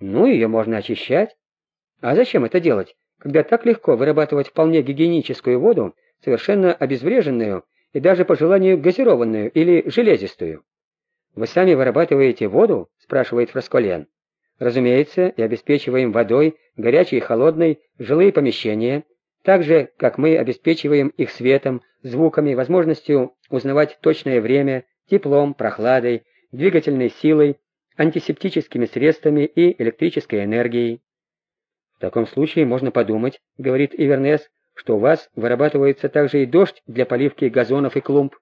Ну, ее можно очищать. А зачем это делать, когда так легко вырабатывать вполне гигиеническую воду, совершенно обезвреженную и даже по желанию газированную или железистую? Вы сами вырабатываете воду? спрашивает Фрасколен. Разумеется, и обеспечиваем водой, горячей и холодной, жилые помещения, так же, как мы обеспечиваем их светом, звуками, возможностью узнавать точное время, теплом, прохладой, двигательной силой, антисептическими средствами и электрической энергией. В таком случае можно подумать, говорит Ивернес, что у вас вырабатывается также и дождь для поливки газонов и клумб.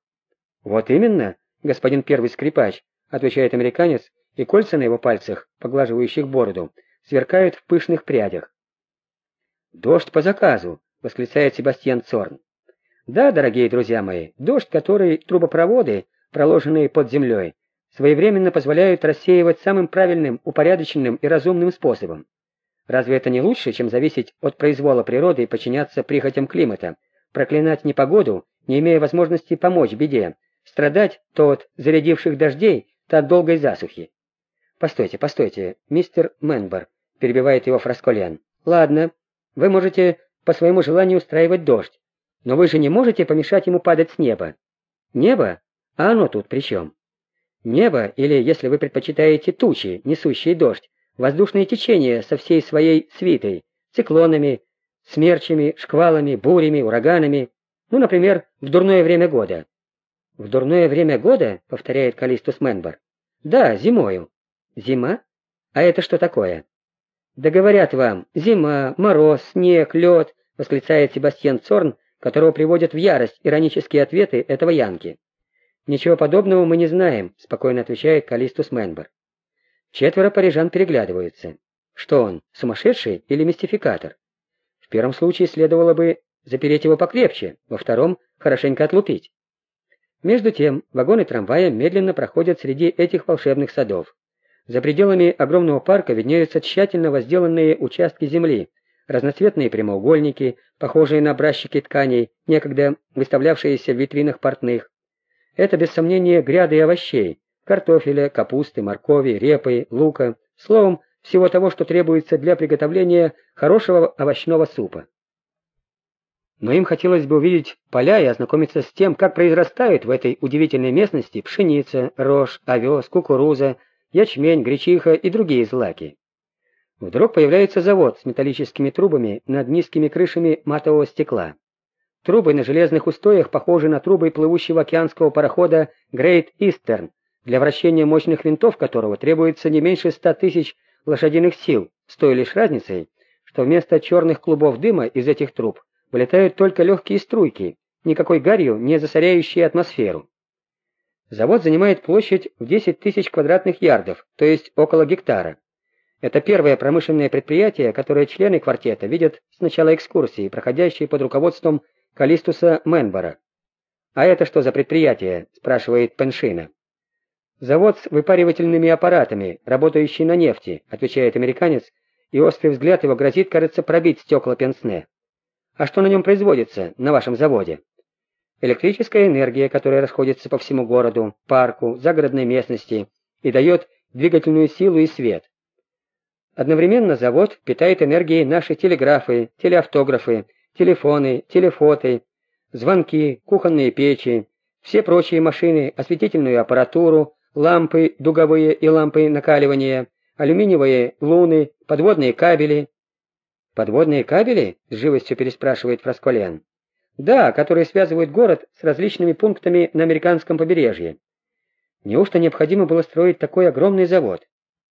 Вот именно, господин первый скрипач, отвечает американец, и кольца на его пальцах, поглаживающих бороду, сверкают в пышных прядях. «Дождь по заказу!» — восклицает Себастьян Цорн. «Да, дорогие друзья мои, дождь, который трубопроводы, проложенные под землей, своевременно позволяют рассеивать самым правильным, упорядоченным и разумным способом. Разве это не лучше, чем зависеть от произвола природы и подчиняться прихотям климата, проклинать непогоду, не имея возможности помочь беде, страдать то от зарядивших дождей, то от долгой засухи? «Постойте, постойте, мистер Менбер», — перебивает его Фрасколен. «Ладно, вы можете по своему желанию устраивать дождь, но вы же не можете помешать ему падать с неба. Небо? А оно тут при чем? Небо, или, если вы предпочитаете тучи, несущие дождь, воздушные течения со всей своей свитой, циклонами, смерчами, шквалами, бурями, ураганами, ну, например, в дурное время года». «В дурное время года?» — повторяет Калистус Менбер. «Да, зимою. Зима? А это что такое? Да говорят вам, зима, мороз, снег, лед, восклицает Себастьян Цорн, которого приводят в ярость иронические ответы этого Янки. Ничего подобного мы не знаем, спокойно отвечает Калистус Менбер. Четверо парижан переглядываются. Что он, сумасшедший или мистификатор? В первом случае следовало бы запереть его покрепче, во втором — хорошенько отлупить. Между тем, вагоны трамвая медленно проходят среди этих волшебных садов. За пределами огромного парка виднеются тщательно возделанные участки земли, разноцветные прямоугольники, похожие на образчики тканей, некогда выставлявшиеся в витринах портных. Это, без сомнения, гряды овощей, картофеля, капусты, моркови, репы, лука, словом, всего того, что требуется для приготовления хорошего овощного супа. Но им хотелось бы увидеть поля и ознакомиться с тем, как произрастают в этой удивительной местности пшеница, рожь, овес, кукуруза, ячмень, гречиха и другие злаки. Вдруг появляется завод с металлическими трубами над низкими крышами матового стекла. Трубы на железных устоях похожи на трубы плывущего океанского парохода Great Eastern, для вращения мощных винтов которого требуется не меньше ста тысяч лошадиных сил, с той лишь разницей, что вместо черных клубов дыма из этих труб вылетают только легкие струйки, никакой гарью не засоряющие атмосферу. Завод занимает площадь в 10 тысяч квадратных ярдов, то есть около гектара. Это первое промышленное предприятие, которое члены квартета видят с начала экскурсии, проходящей под руководством Калистуса Менбора. «А это что за предприятие?» – спрашивает Пеншина. «Завод с выпаривательными аппаратами, работающий на нефти», – отвечает американец, и острый взгляд его грозит, кажется, пробить стекла пенсне. «А что на нем производится, на вашем заводе?» Электрическая энергия, которая расходится по всему городу, парку, загородной местности и дает двигательную силу и свет. Одновременно завод питает энергией наши телеграфы, телеавтографы, телефоны, телефоты, звонки, кухонные печи, все прочие машины, осветительную аппаратуру, лампы дуговые и лампы накаливания, алюминиевые луны, подводные кабели. «Подводные кабели?» — с живостью переспрашивает Фрасколян. Да, которые связывают город с различными пунктами на американском побережье. Неужто необходимо было строить такой огромный завод?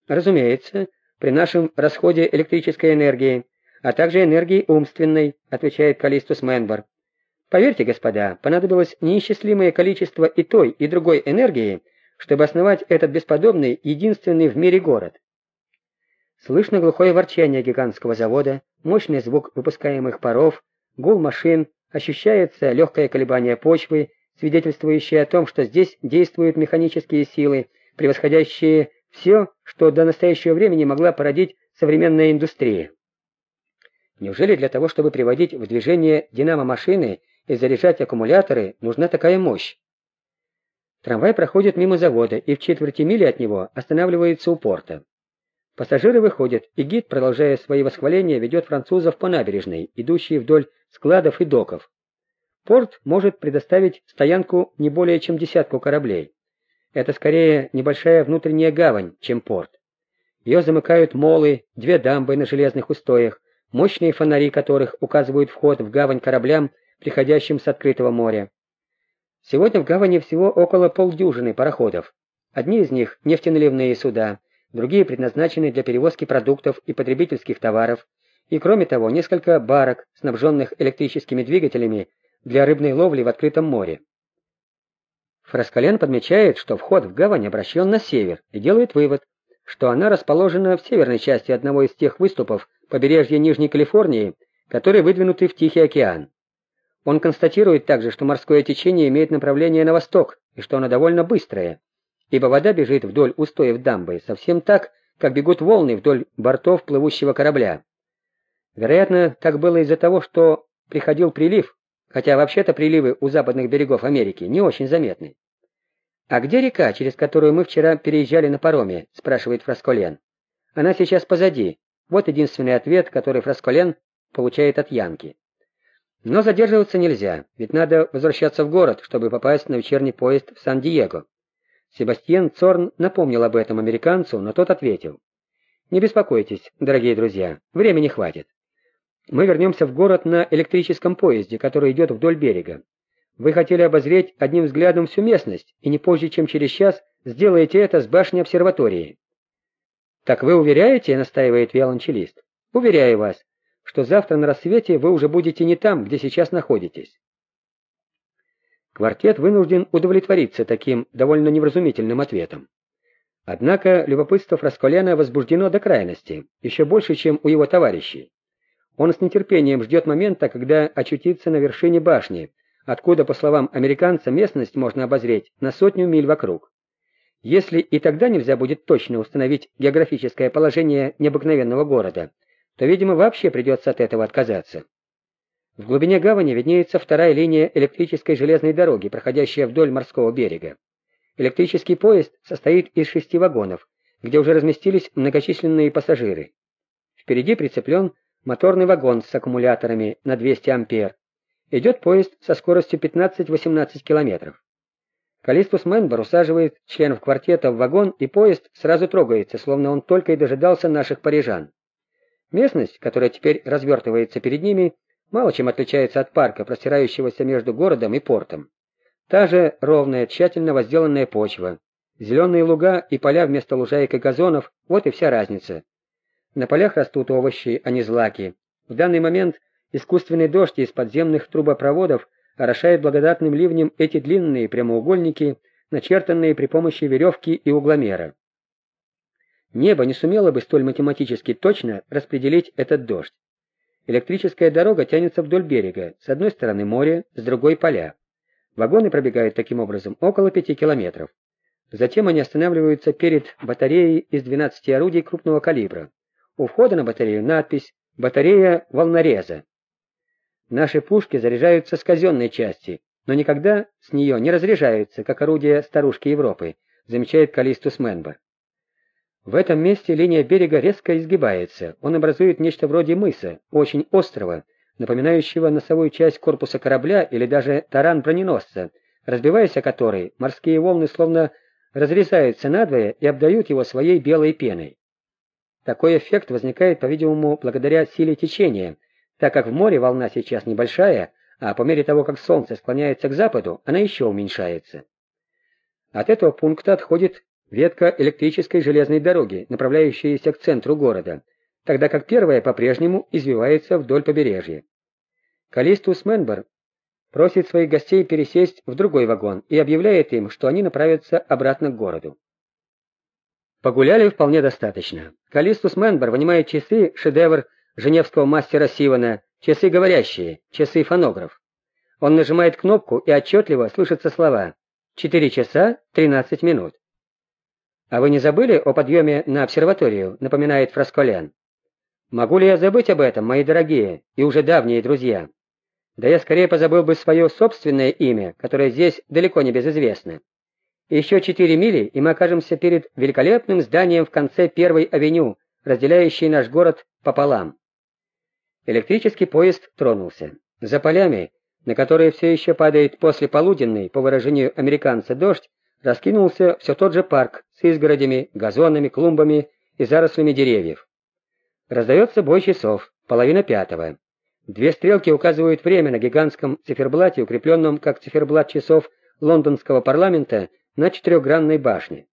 Разумеется, при нашем расходе электрической энергии, а также энергии умственной, отвечает Калистус Менбор. Поверьте, господа, понадобилось неисчислимое количество и той, и другой энергии, чтобы основать этот бесподобный, единственный в мире город. Слышно глухое ворчание гигантского завода, мощный звук выпускаемых паров, гул машин, ощущается легкое колебание почвы, свидетельствующее о том, что здесь действуют механические силы, превосходящие все, что до настоящего времени могла породить современная индустрия. Неужели для того, чтобы приводить в движение динамо-машины и заряжать аккумуляторы, нужна такая мощь? Трамвай проходит мимо завода и в четверти мили от него останавливается у порта. Пассажиры выходят, и гид, продолжая свои восхваления, ведет французов по набережной, идущей вдоль складов и доков. Порт может предоставить стоянку не более чем десятку кораблей. Это скорее небольшая внутренняя гавань, чем порт. Ее замыкают молы, две дамбы на железных устоях, мощные фонари которых указывают вход в гавань кораблям, приходящим с открытого моря. Сегодня в гавани всего около полдюжины пароходов. Одни из них – нефтеналивные суда, другие предназначены для перевозки продуктов и потребительских товаров, и кроме того несколько барок, снабженных электрическими двигателями для рыбной ловли в открытом море. Фраскален подмечает, что вход в гавань обращен на север и делает вывод, что она расположена в северной части одного из тех выступов побережья Нижней Калифорнии, которые выдвинуты в Тихий океан. Он констатирует также, что морское течение имеет направление на восток и что оно довольно быстрое, ибо вода бежит вдоль устоев дамбы, совсем так, как бегут волны вдоль бортов плывущего корабля. Вероятно, так было из-за того, что приходил прилив, хотя вообще-то приливы у западных берегов Америки не очень заметны. «А где река, через которую мы вчера переезжали на пароме?» – спрашивает Фрасколен. «Она сейчас позади. Вот единственный ответ, который Фрасколен получает от Янки. Но задерживаться нельзя, ведь надо возвращаться в город, чтобы попасть на вечерний поезд в Сан-Диего. Себастьян Цорн напомнил об этом американцу, но тот ответил. «Не беспокойтесь, дорогие друзья, времени хватит. Мы вернемся в город на электрическом поезде, который идет вдоль берега. Вы хотели обозреть одним взглядом всю местность, и не позже, чем через час, сделаете это с башни обсерватории». «Так вы уверяете?» — настаивает виолончелист. «Уверяю вас, что завтра на рассвете вы уже будете не там, где сейчас находитесь. Квартет вынужден удовлетвориться таким довольно невразумительным ответом. Однако любопытство Фрасколяна возбуждено до крайности, еще больше, чем у его товарищей. Он с нетерпением ждет момента, когда очутится на вершине башни, откуда, по словам американца, местность можно обозреть на сотню миль вокруг. Если и тогда нельзя будет точно установить географическое положение необыкновенного города, то, видимо, вообще придется от этого отказаться. В глубине гавани виднеется вторая линия электрической железной дороги, проходящая вдоль морского берега. Электрический поезд состоит из шести вагонов, где уже разместились многочисленные пассажиры. Впереди прицеплен моторный вагон с аккумуляторами на 200 ампер. Идет поезд со скоростью 15-18 километров. Калистус Менбер усаживает членов квартета в вагон, и поезд сразу трогается, словно он только и дожидался наших парижан. Местность, которая теперь развертывается перед ними, мало чем отличается от парка, простирающегося между городом и портом. Та же ровная, тщательно возделанная почва, зеленые луга и поля вместо лужаек и газонов – вот и вся разница. На полях растут овощи, а не злаки. В данный момент искусственный дождь из подземных трубопроводов орошает благодатным ливнем эти длинные прямоугольники, начертанные при помощи веревки и угломера. Небо не сумело бы столь математически точно распределить этот дождь. Электрическая дорога тянется вдоль берега, с одной стороны море, с другой поля. Вагоны пробегают таким образом около пяти километров. Затем они останавливаются перед батареей из 12 орудий крупного калибра. У входа на батарею надпись «Батарея волнореза». Наши пушки заряжаются с казенной части, но никогда с нее не разряжаются, как орудия старушки Европы, замечает Калистус Менбер. В этом месте линия берега резко изгибается, он образует нечто вроде мыса, очень острого, напоминающего носовую часть корпуса корабля или даже таран броненосца, разбиваясь о который, морские волны словно разрезаются надвое и обдают его своей белой пеной. Такой эффект возникает, по-видимому, благодаря силе течения, так как в море волна сейчас небольшая, а по мере того, как солнце склоняется к западу, она еще уменьшается. От этого пункта отходит ветка электрической железной дороги, направляющаяся к центру города, тогда как первая по-прежнему извивается вдоль побережья. Калистус Менбер просит своих гостей пересесть в другой вагон и объявляет им, что они направятся обратно к городу. Погуляли вполне достаточно. Калистус Менбер вынимает часы, шедевр женевского мастера Сивана, часы говорящие, часы фонограф. Он нажимает кнопку и отчетливо слышатся слова «4 часа 13 минут». «А вы не забыли о подъеме на обсерваторию?» — напоминает Фрасколян. «Могу ли я забыть об этом, мои дорогие и уже давние друзья? Да я скорее позабыл бы свое собственное имя, которое здесь далеко не безызвестно. Еще четыре мили, и мы окажемся перед великолепным зданием в конце Первой авеню, разделяющей наш город пополам. Электрический поезд тронулся. За полями, на которые все еще падает послеполуденный, по выражению американца, дождь, раскинулся все тот же парк с изгородями, газонами, клумбами и зарослями деревьев. Раздается бой часов, половина пятого. Две стрелки указывают время на гигантском циферблате, укрепленном как циферблат часов лондонского парламента на четырехгранной башне.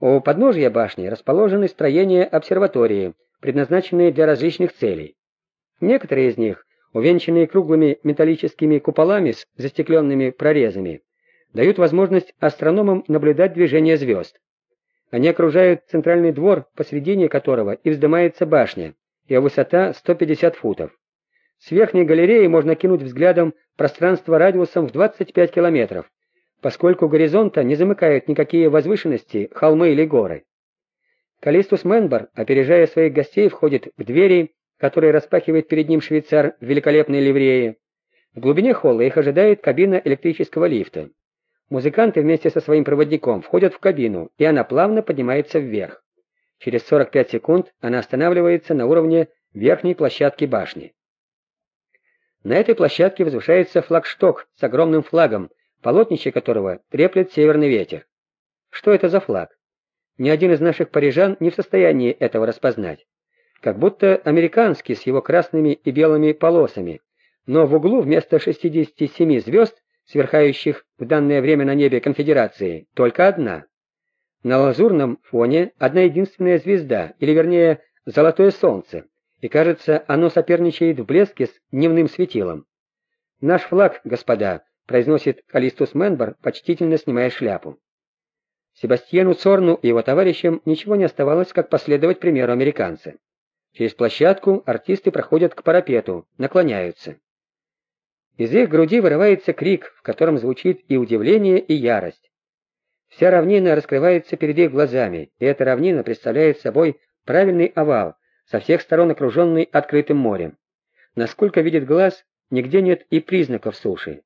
У подножия башни расположены строения обсерватории, предназначенные для различных целей. Некоторые из них, увенчанные круглыми металлическими куполами с застекленными прорезами, дают возможность астрономам наблюдать движение звезд. Они окружают центральный двор, посредине которого и вздымается башня, ее высота 150 футов. С верхней галереи можно кинуть взглядом пространство радиусом в 25 километров, поскольку горизонта не замыкают никакие возвышенности, холмы или горы. Калистус Менбар, опережая своих гостей, входит в двери, которые распахивает перед ним швейцар в великолепной ливрее. В глубине холла их ожидает кабина электрического лифта. Музыканты вместе со своим проводником входят в кабину, и она плавно поднимается вверх. Через 45 секунд она останавливается на уровне верхней площадки башни. На этой площадке возвышается флагшток с огромным флагом, полотнище которого треплет северный ветер. Что это за флаг? Ни один из наших парижан не в состоянии этого распознать. Как будто американский с его красными и белыми полосами, но в углу вместо 67 звезд, сверхающих в данное время на небе конфедерации, только одна. На лазурном фоне одна единственная звезда, или вернее, золотое солнце, и кажется, оно соперничает в блеске с дневным светилом. Наш флаг, господа, произносит Калистус Менбар, почтительно снимая шляпу. Себастьяну Цорну и его товарищам ничего не оставалось, как последовать примеру американца. Через площадку артисты проходят к парапету, наклоняются. Из их груди вырывается крик, в котором звучит и удивление, и ярость. Вся равнина раскрывается перед их глазами, и эта равнина представляет собой правильный овал, со всех сторон окруженный открытым морем. Насколько видит глаз, нигде нет и признаков суши.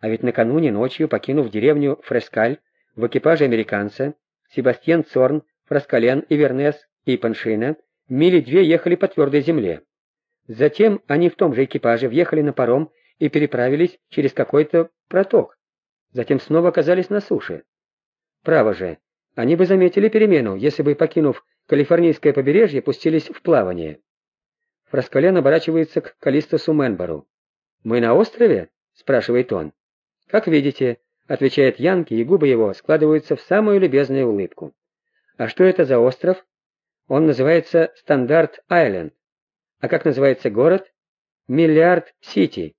А ведь накануне ночью, покинув деревню Фрескаль, в экипаже американца, Себастьян Цорн, Фраскален, Ивернес и Паншина мили две ехали по твердой земле. Затем они в том же экипаже въехали на паром и переправились через какой-то проток. Затем снова оказались на суше. Право же, они бы заметили перемену, если бы, покинув калифорнийское побережье, пустились в плавание. Фраскален оборачивается к Калистосу Менбору. «Мы на острове?» — спрашивает он. «Как видите», — отвечает Янки, и губы его складываются в самую любезную улыбку. «А что это за остров?» «Он называется Стандарт-Айленд». «А как называется город?» «Миллиард-Сити».